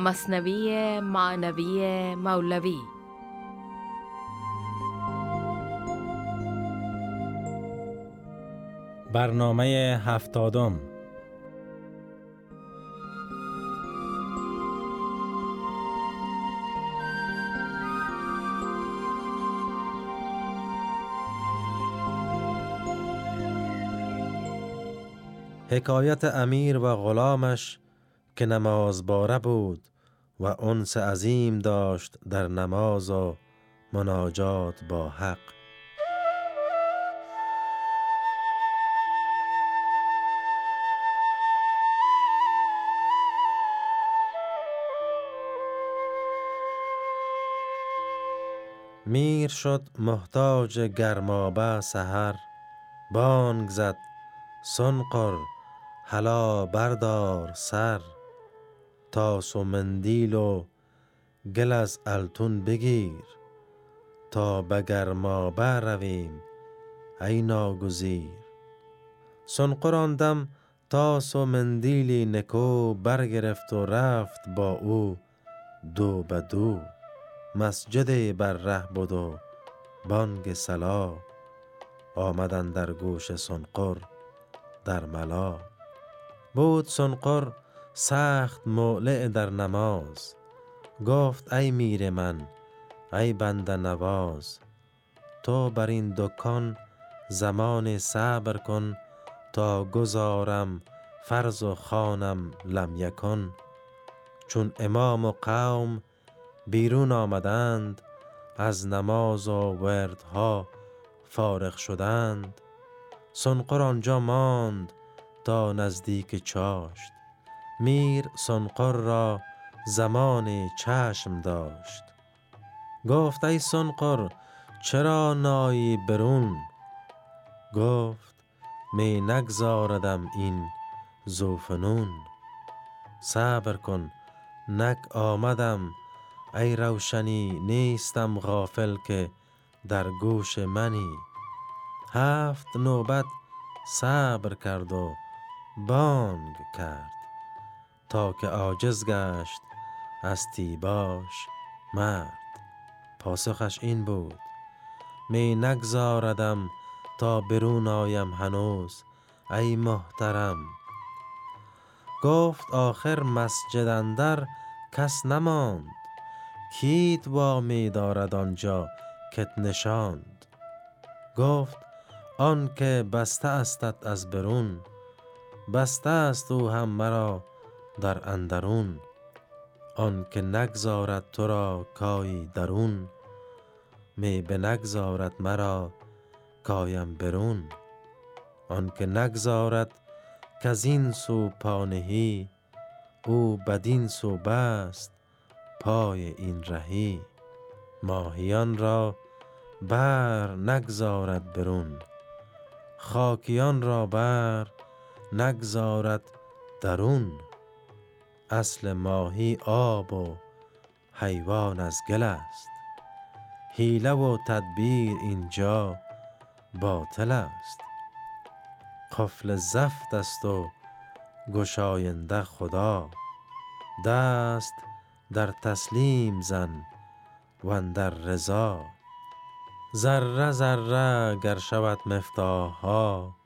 مصنوی معنوی مولوی. برنامه هفتادم. حکایت امیر و غلامش که نماز باره بود. و انس عظیم داشت در نماز و مناجات با حق. میر شد محتاج گرمابه سحر بانگ زد سنقر هلا بردار سر. تاس و مندیل و گل از التون بگیر تا به گرمابه رویم ای ناگزیر. سنقر آن دم تاس و مندیلی نکو برگرفت و رفت با او دو به دو. مسجد بر ره بود و بانگ سلا آمدن در گوش سنقر در ملا. بود سنقر سخت مولع در نماز. گفت ای میر من ای بنده نواز تو بر این دکان زمان صبر کن تا گزارم فرض و خانم لم یکن. چون امام و قوم بیرون آمدند از نماز و وردها فارغ شدند. سنقر آنجا ماند تا نزدیک چاشت. میر سنقر را زمان چشم داشت. گفت ای سنقر چرا نایی برون؟ گفت می نگذاردم این زوفنون صبر کن نک آمدم. ای روشنی نیستم غافل که در گوش منی. هفت نوبت صبر کرد و بانگ کرد. تا که عاجز گشت از تیباش مرد. پاسخش این بود می نگذاردم تا برون آیم هنوز ای محترم. گفت آخر مسجد اندر کس نماند کیت می دارد آنجا کت نشاند. گفت آن که بسته استت از برون بسته است او هم مرا در اندرون. آن که نگذارد تو را کایی درون می نگذارد مرا کایم برون. آن که نگذارد کز این سو پانهی او بدین سو بست پای این رهی. ماهیان را بر نگذارد برون خاکیان را بر نگذارد درون. اصل ماهی آب و حیوان از گل است. حیله و تدبیر اینجا باطل است. قفل زفت است و گشاینده خدا. دست در تسلیم زن و در رضا. ذره ذره گر شود مفتاح ها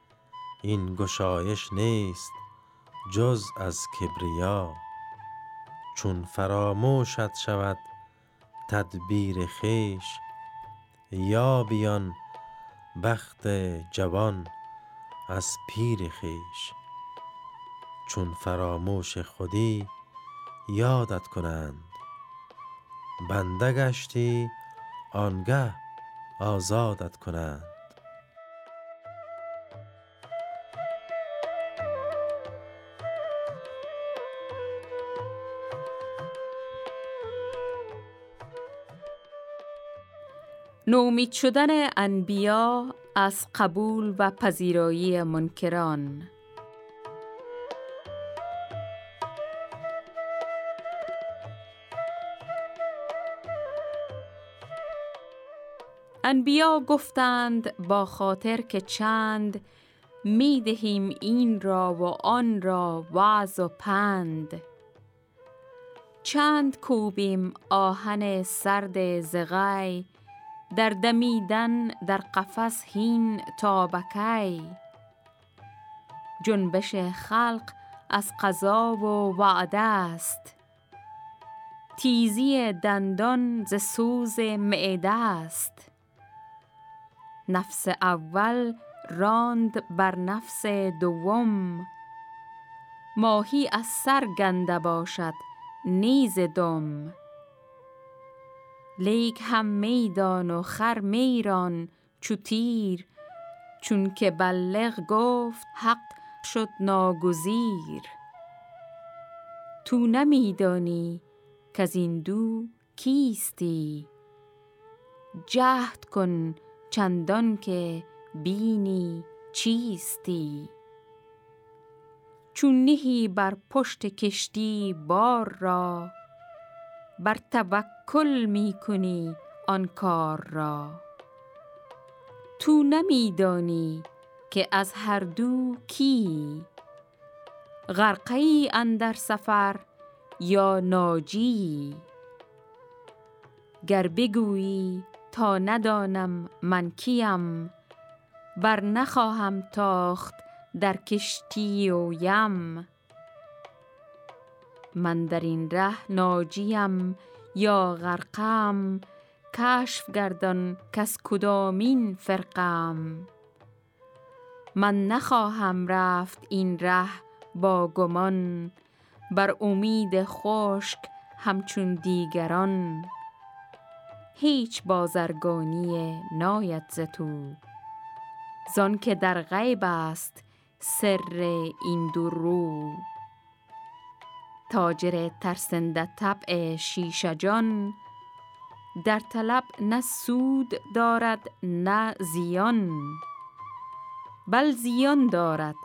این گشایش نیست جز از کبریا. چون فراموشت شود تدبیر خویش یا بیان بخت جوان از پیر خویش. چون فراموش خودی یادت کنند بنده گشتی آنگه آزادت کنند. نومید شدن انبیا از قبول و پذیرایی منکران. انبیا گفتند با خاطر که چند می دهیم این را و آن را وعظ و پند. چند کوبیم آهن سرد زغی در دمیدن در قفس هین تابکی جنبش خلق از قضا و وعده است. تیزی دندان ز سوز معده است. نفس اول راند بر نفس دوم. ماهی از سر گنده باشد نیز دم. لیک هم میدان و خر میران چو تیر چون که بلغ گفت حق شد ناگزیر. تو نمیدانی کز این دو کیستی. جهد کن چندان که بینی چیستی. چون نهی بر پشت کشتی بار را بر توکل می کنی آن کار را تو نمیدانی که از هر دو کی غرقی اندر سفر یا ناجی گر بگویی تا ندانم من کیم بر نخواهم تاخت در کشتی و یم من در این ره ناجیم یا غرقم کشف گردان کس کدامین فرقم. من نخواهم رفت این ره با گمان بر امید خشک همچون دیگران. هیچ بازرگانی ناید ز تو. زان که در غیب است سر این دو رو. تاجر ترسنده طبع شیشه جان. در طلب نه سود دارد نه زیان. بل زیان دارد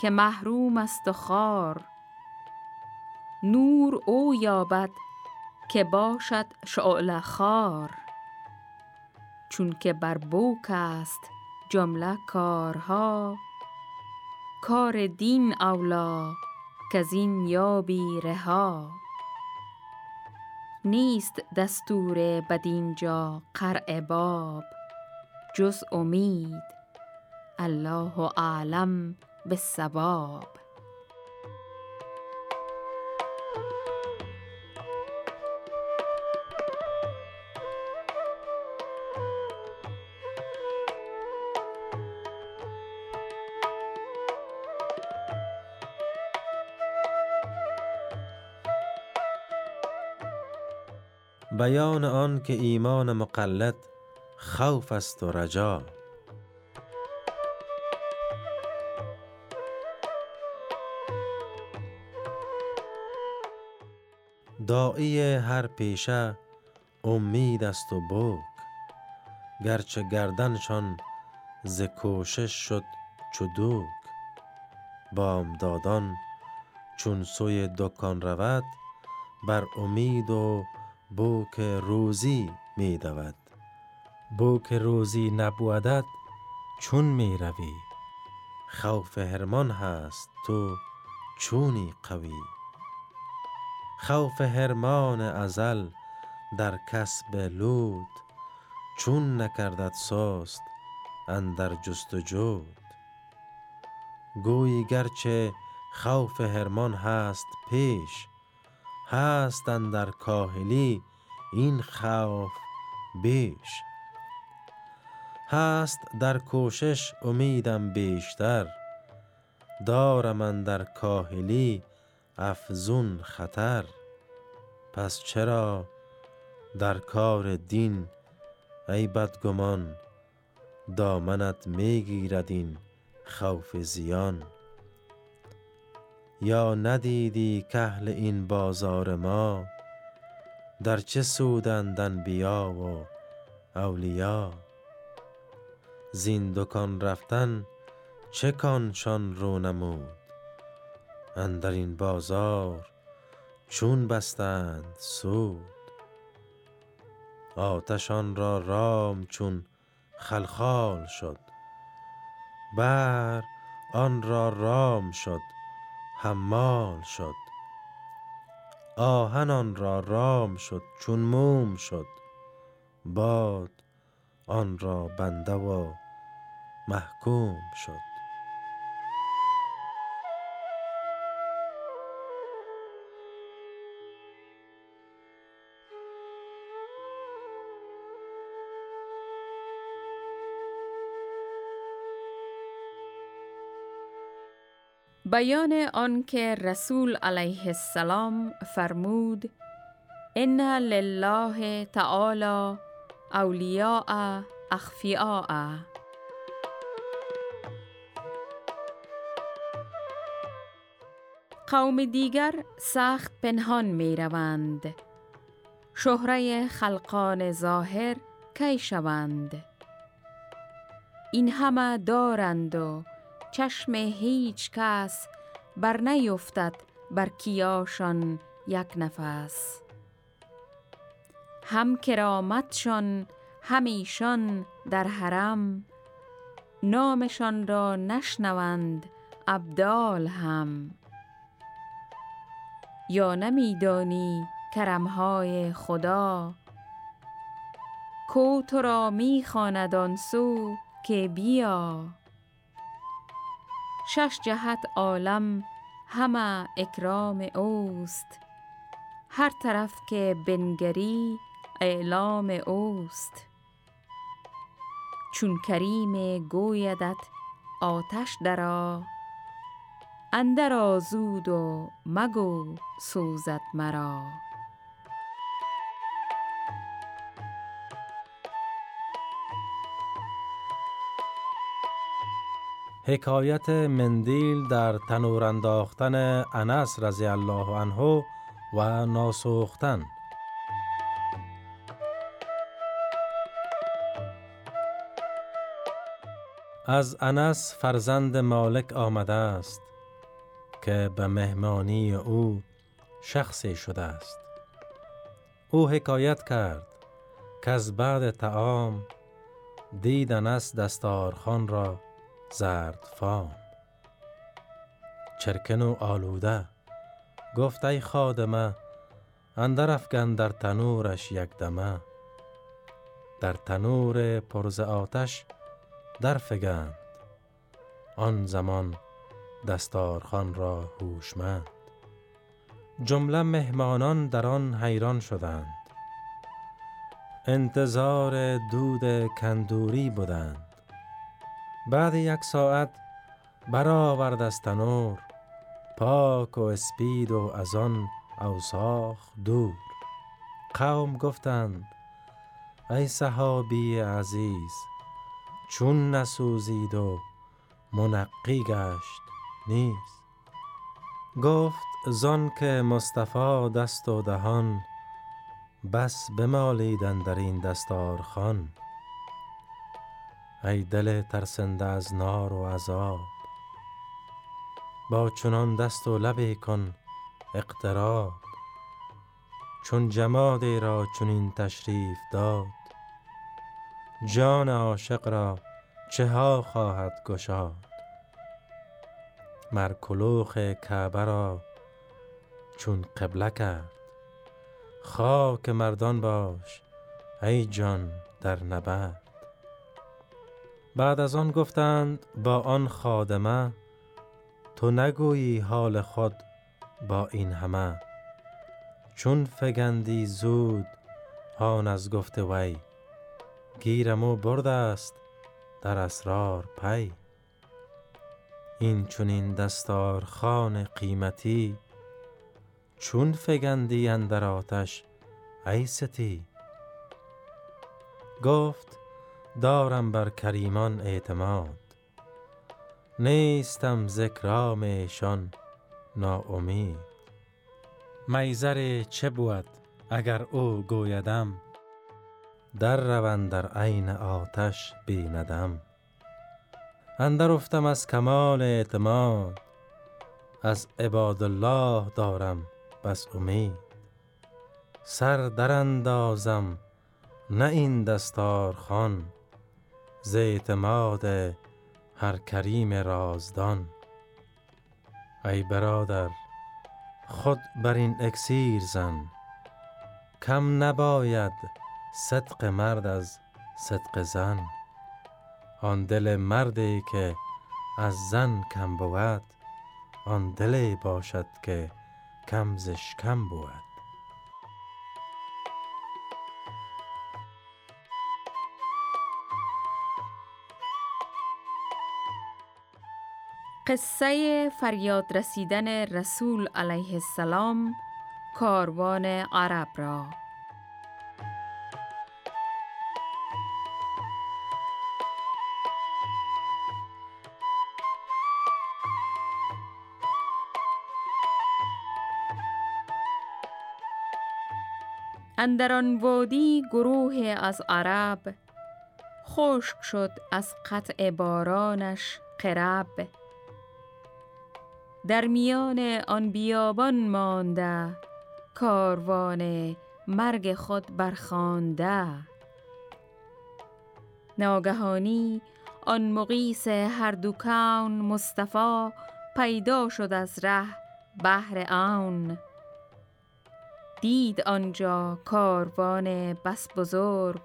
که محروم است و خوار نور او یابد که باشد شعله خوار چون که بر بوک است جمله کارها کار دین اولا کز این یابی رها. نیست دستور بدینجا قرع باب. جز امید الله اعلم بالصواب. بیان آن که ایمان مقلد خوف است و رجا. داعی هر پیشه امید است و بوک گرچه گردنشان ز کوشش شد چو دوک. بامدادان چون سوی دکان رود بر امید و بوک روزی می دود بوک روزی نبودد چون می روی خوف هرمان هست تو چونی قوی. خوف هرمان ازل در کسب لود چون نکردد سست اندر جست و جود گویی گرچه خوف هرمان هست پیش هست اندر کاهلی این خوف بیش. هست در کوشش امیدم بیشتر. دارم اندر کاهلی افزون خطر. پس چرا در کار دین ای بدگمان دامنت می گیرد این خوف زیان؟ یا ندیدی کاهل این بازار ما؟ در چه سودند انبیا و اولیا؟ زین دکان رفتن چه کانشان رو نمود؟ اندر این بازار چون بستند سود؟ آتش آن را رام چون خلخال شد بحر آن را رام شد. حمال شد. آهن را رام شد چون موم شد. باد آن را بنده و محکوم شد. بیان آنکه رسول علیه السلام فرمود ان لله تعالی اولیاء اخفیاء. قوم دیگر سخت پنهان می روند شهره خلقان ظاهر کی شوند؟ این همه دارند و چشم هیچ کس بر نیفتد بر کیاشان یک نفس. هم کرامتشان همیشان در حرم نامشان را نشنوند ابدال هم. یا نمیدانی کرمهای خدا کو تو را می‌خواند آن سو که بیا. شش جهت عالم همه اکرام اوست. هر طرف که بنگری اعلام اوست. چون کریم گویدت آتش درا اندر آزود و مگو سوزد مرا. حکایت مندیل در تنور انداختن انس رضی الله عنه و ناسوختن. از انس فرزند مالک آمده است که به مهمانی او شخصی شده است. او حکایت کرد که از بعد تعام دید انس دستارخان را زرد فام چرکن و آلوده گفت ای خادمه اندر افگن در تنورش یک دمه. در تنور پرز آتش در فگند. آن زمان دستارخان را هوشمند. جمله مهمانان در آن حیران شدند. انتظار دود کندوری بودند. بعد یک ساعت برآورد از تنور پاک و اسپید و از آن اوساخ دور. قوم گفتند ای صحابی عزیز چون نسوزید و منقی گشت نیست. گفت زان که مصطفی دست و دهان بس بمالیدن در این دستارخان ای دل ترسنده از نار و عذاب با چنان دست و لبی کن اقتراب. چون جمادی را چنین تشریف داد جان عاشق را چه ها خواهد گشاد؟ مر کلوخ کعبه را چون قبله کرد. خاک مردان باش ای جان در نبرد. بعد از آن گفتند با آن خادمه تو نگویی حال خود با این همه. چون فگندی زود آن از گفت وی گیرمو برده است در اسرار پی. این چونین دستار خان قیمتی چون فگندی اندر آتش ای ستی. گفت دارم بر کریمان اعتماد. نیستم ذکرام ایشان ناامید. میزر چه بود اگر او گویدم؟ در روند در عین آتش بیندم. اندر افتم از کمال اعتماد. از عباد الله دارم بس امید. سر در اندازم نه این دستارخوان ز اعتماد هر کریم رازدان. ای برادر خود بر این اکسیر زن. کم نباید صدق مرد از صدق زن. آن دل مردی که از زن کم بود آن دلی باشد که کم زش کم بود. قصه فریاد رسیدن رسول علیه السلام کاروان عرب را. اندران وادی گروه از عرب خشک شد از قطع بارانش قرب. در میان آن بیابان مانده کاروان مرگ خود برخوانده. ناگهانی آن مقیس هر دو کون مصطفی پیدا شد از ره بحر آن. دید آنجا کاروان بس بزرگ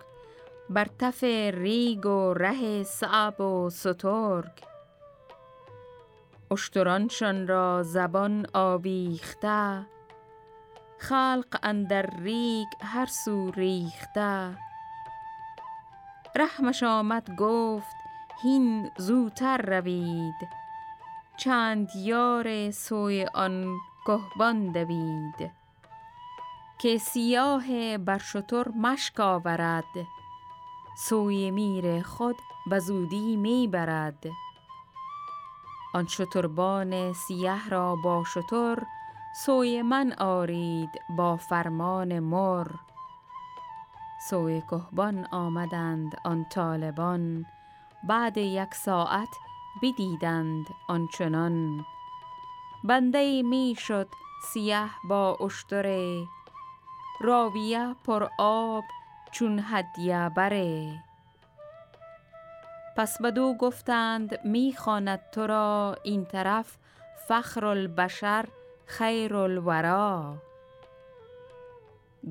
بر تف ریگ و ره صعب و سترگ. اشترانشان را زبان آویخته خلق اندر ریگ هر سو ریخته. رحمش آمد گفت هین زوتر روید چند یار سوی آن گهبان دوید. که سیاه بر شتر مشک آورد سوی میر خود بزودی می برد. آن شتربان سیه را با شتر سوی من آرید با فرمان مر. سوی کهبان آمدند آن طالبان بعد یک ساعت بدیدند آنچنان بنده می شد سیه با اشتره راویه پر آب چون هدیه بره. پس بدو گفتند می‌خواند تو را این طرف فخر البشر خیر الورا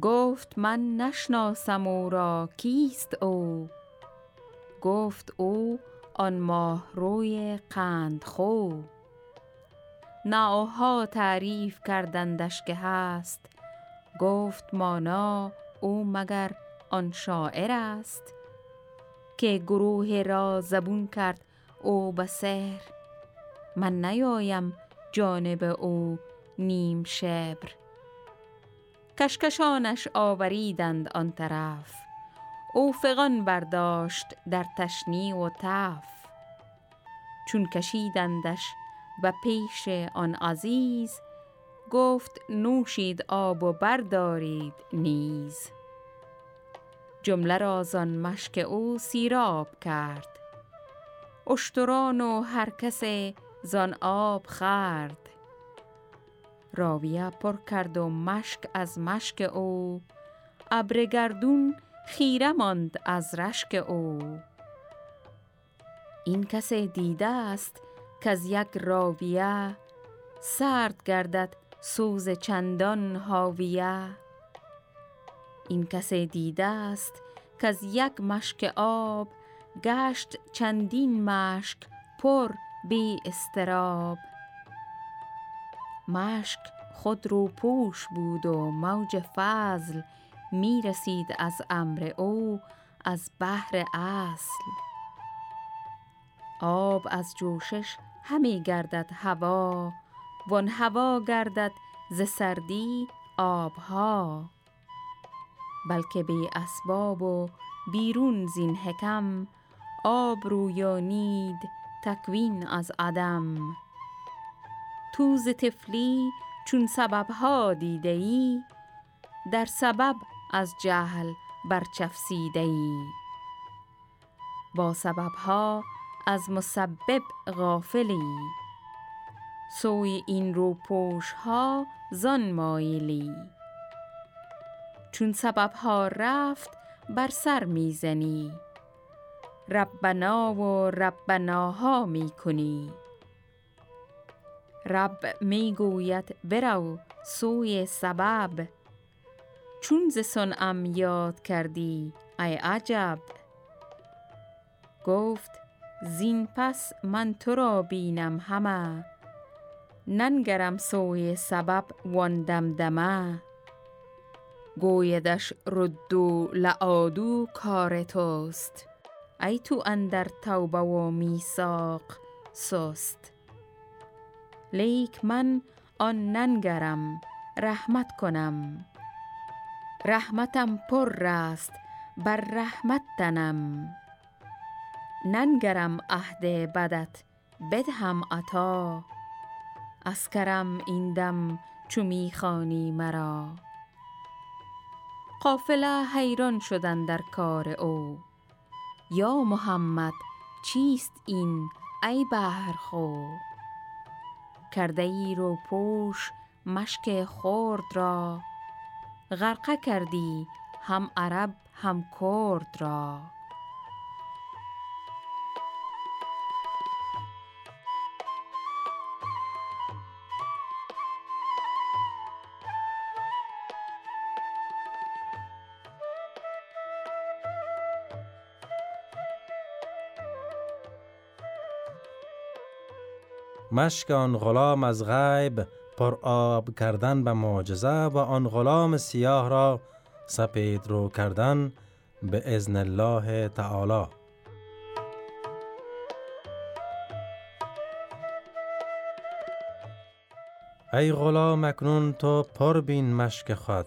گفت من نشناسم او را کیست او؟ گفت او آن ماه روی قند خو نعوها تعریف کردندش که هست. گفت مانا او مگر آن شاعر است؟ که گروه را زبون کرد او به سحر. من نیایم جانب او نیم شبر. کشکشانش آوریدند آن طرف. او فغان برداشت در تشنی و تف. چون کشیدندش و پیش آن عزیز گفت نوشید آب و بردارید نیز. جمله را زان مشک او سیراب کرد. اشتران و هر کس زان آب خرد راویه پر کرد و مشک از مشک او. ابر گردون خیره ماند از رشک او. این کس دیده است که از یک راویه. سرد گردد سوز چندان هاویه این کس دیده است که از یک مشک آب گشت چندین مشک پر بی استراب مشک خود رو پوش بود و موج فضل می رسید از امر او از بحر اصل. آب از جوشش همی گردد هوا وان هوا گردد ز سردی آبها. بلکه به اسباب و بیرون زین حکم آب رویانید تکوین از عدم. تو ز طفلی چون سببها دیده ای در سبب از جهل برچفسیده ای با سببها از مسبب غافلی. سوی این روپوش ها زان مایلی. چون سبب ها رفت بر سر می‌زنی. ربنا و ربناها می کنی رب می گوید برو سوی سبب. چون ز صنعم یاد کردی ای عجب. گفت زین پس من تو را بینم همه. ننگرم سوی سبب وان دمدمه. گویدش ردو لعادو کار توست. ای تو اندر توبه و میثاق سست. لیک من آن ننگرم رحمت کنم. رحمتم پر است بر رحمت تنم. ننگرم عهد بدت بدهم عطا. از کرم این دم چو می خوانی مرا. قافله حیران شد اندر کار او. یا محمد چیست این ای بحرخو کرده ای روپوش مشک خرد را. غرقه کردی هم عرب هم کرد را. مشک آن غلام از غیب پر آب کردن به معجزه و آن غلام سیاه را سپید رو کردن به ازن الله تعالی. ای غلام اکنون تو پر بین مشک خود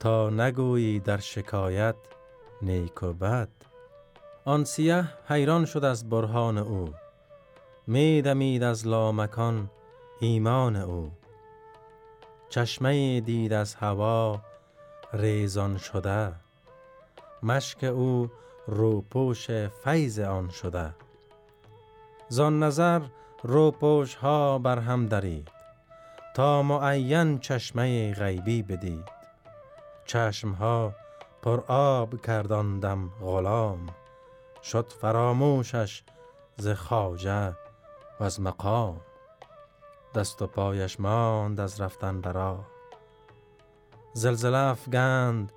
تا نگویی در شکایت نیک و بد. آن سیاه حیران شد از برهان او می دمید از لامکان ایمان او. چشمه دید از هوا ریزان شده. مشک او روپوش فیض آن شده. زان نظر روپوش ها بر هم درید. تا معین چشمه غیبی بدید. چشم ها پر آب کرداندم غلام. شد فراموشش ز خواجه و از مقام دست و پایش ماند از رفتن برا زلزله افگند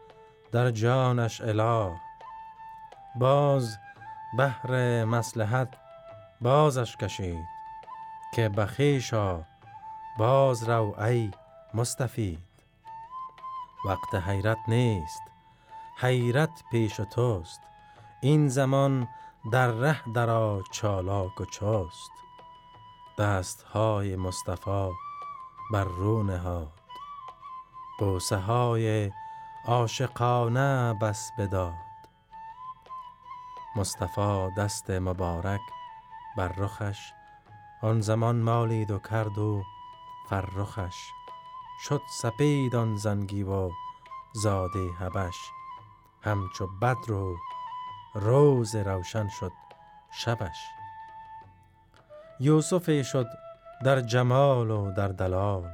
در جانش اله. باز بهر مسلحت بازش کشید که بخیشا باز رو ای مستفید. وقت حیرت نیست حیرت پیش توست. این زمان در ره درا چالاک و چست. دست های مصطفی بر رو نهاد. بوسه های عاشقانه بس بداد. مصطفی دست مبارک بر رخش آن زمان مالید و کرد و فرخش. شد سپید آن زنگی و زاده حبش. همچو بدر و روز روشن شد شبش. یوسفی شد در جمال و در دلال.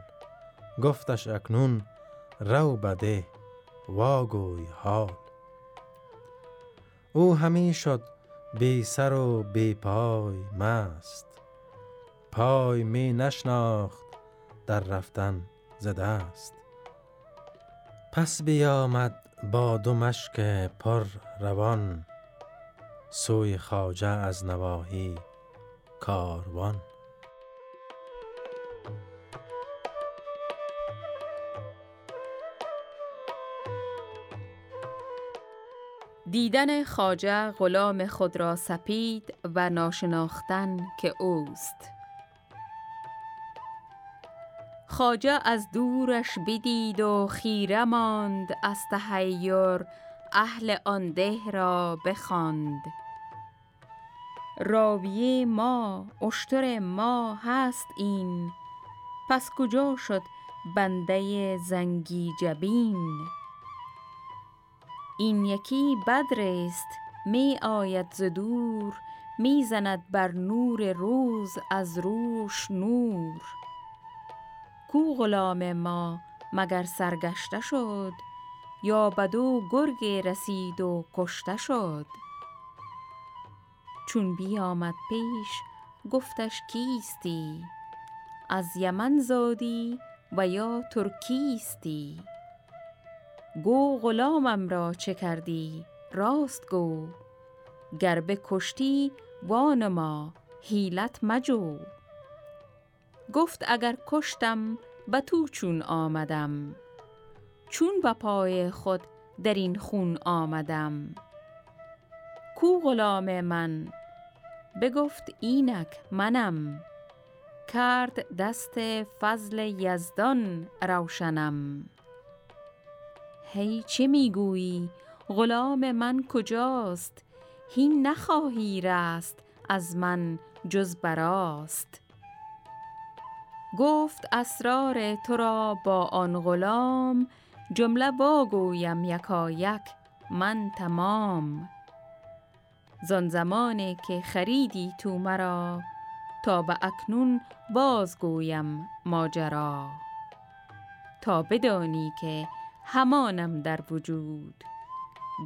گفتش اکنون رو بده واگوی حال. او همی شد بی سر و بی پای مست. پای می نشناخت در رفتن ز دست. پس بیامد با دو مشک پر روان. سوی خواجه از نواحی کاروان. دیدن خاجه غلام خود را سپید و ناشناختن که اوست. خاجه از دورش بدید و خیره ماند از تحیر اهل آن ده را بخواند. راویه ما اشتر ما هست این. پس کجا شد بنده زنگی جبین این یکی بدر است می آید ز دور می زند بر نور روز از روش نور. کو غلام ما مگر سرگشته شد؟ یا بدو گرگ رسید و کشته شد؟ چون بیامد پیش گفتش کیستی؟ از یمن زادی و یا ترکیستی گو غلامم را چه کردی؟ راست گو. گر کشتی وان ما حیلت مجو. گفت اگر کشتم به تو چون آمدم. چون به پای خود در این خون آمدم. کو غلام من بگفت اینک منم. کرد دست فضل یزدان روشنم. هی چه می‌گویی؟ غلام من کجاست؟ هین نخواهی رست از من جز براست. گفت اسرار تو را با آن غلام جمله واگویم یکایک من تمام. زان زمانی که خریدی تو مرا تا به اکنون بازگویم ماجرا. تا بدانی که همانم در وجود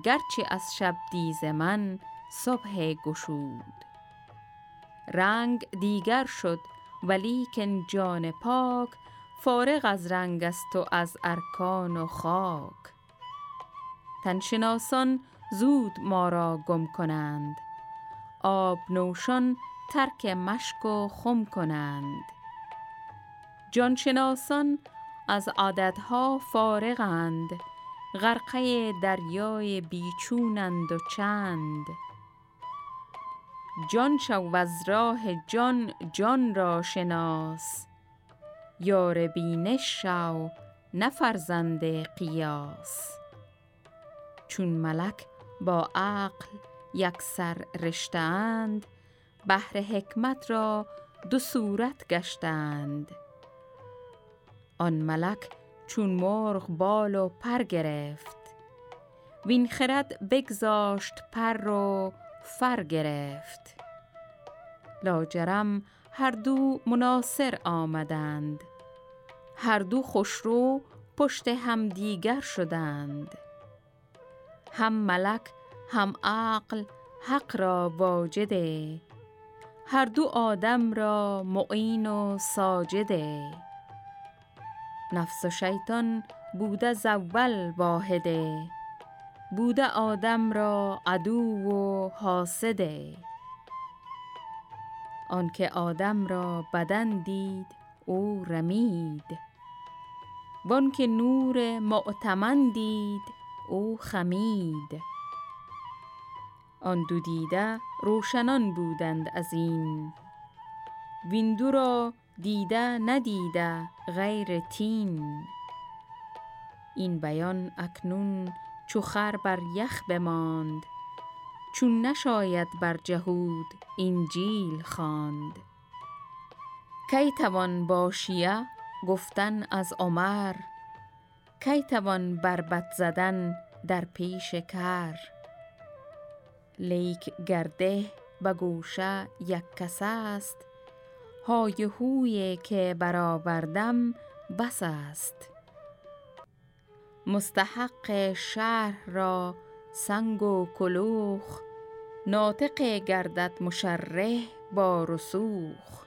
گرچه از شب دیز من صبح گشود. رنگ دیگر شد ولیکن جان پاک فارغ از رنگ است و از ارکان و خاک. تنشناسان زود ما را گم کنند. آب نوشان ترک مشک و خم کنند. جانشناسان از عادتها فارغند. غرقه دریای بیچونند و چند. جان شو از راه جان جان را شناس. یار بینش شو نه فرزند قیاس. چون ملک با عقل یک سر رشتند بهر حکمت را دو صورت گشتند آن ملک چون مرغ بال و پر گرفت. وین خرد بگذاشت پر و فر گرفت. لاجرم هر دو مناصر آمدند. هر دو خوشرو پشت هم دیگر شدند. هم ملک هم عقل حق را واجده. هر دو آدم را معین و ساجده. نفس و شیطان بوده زول واحده. بوده آدم را عدو و حاسده. آنکه آدم را بدن دید او رمید. وانکه نور معتمن دید او خمید. آن دو دیده روشنان بودند از این. وین دو را دیده ندیده غیر تین. این بیان اکنون چو خر بر یخ بماند چون نشاید بر جهود انجیل خواند. کی توان با شیعه گفتن از عمر؟ کی توان بربط زدن در پیش کر لیک گر ده به گوشه یک کس است های هوی که برآوردم بس است. مستحق شرح را سنگ و کلوخ ناطق گردد مشرح با رسوخ.